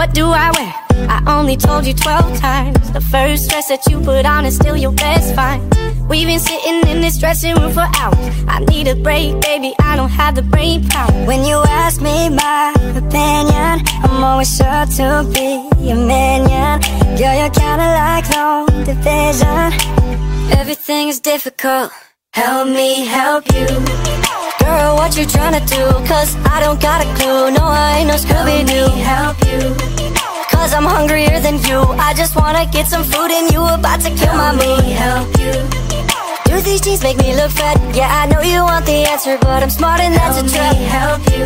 What do I wear? I only told you 12 times. The first dress that you put on is still your best find. We've been sitting in this dressing room for hours. I need a break, baby. I don't have the brain power. When you ask me my opinion, I'm always sure to be your minion. Girl, you're kinda like long division. Everything is difficult. Help me help you. Girl, what you tryna do? Cause I don't got a clue. No, I ain't no Scooby I'm hungrier than you. I just wanna get some food and you about to kill my mood. Help you. Do these jeans make me look fat? Yeah, I know you want the answer, but I'm smart and that's a trap. Help you.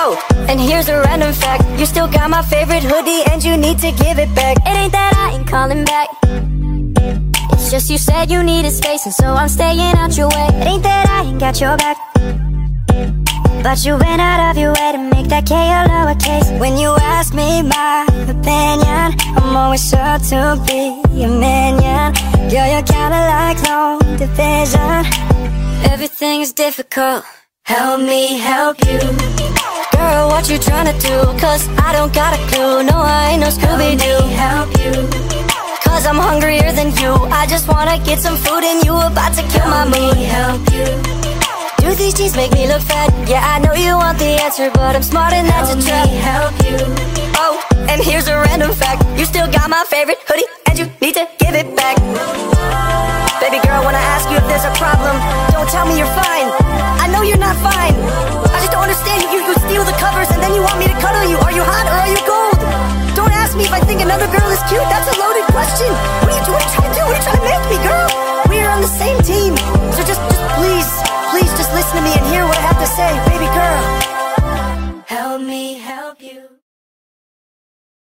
Oh, and here's a random fact. You still got my favorite hoodie and you need to give it back. It ain't that I ain't calling back. It's just you said you needed space and so I'm staying out your way. It ain't that I ain't got your back. But you went out of your way to make that K a lowercase. When you ask me my opinion I'm always sure to be a minion. Girl, you're kinda like long division. Everything is difficult. Help me help you. Girl, what you tryna do? Cause I don't got a clue. No, I ain't no Scooby-Doo. Help you. Cause I'm hungrier than you. I just wanna get some food and you about to kill my mood. Help you do these jeans make me look fat? Yeah, I know you want the answer, but I'm smart and that's help a trap. Me help you. Oh, and here's a random fact: you still got my favorite hoodie, and you need to give it back. Baby girl, when I ask you if there's a problem, don't tell me you're fine. I know you're not fine.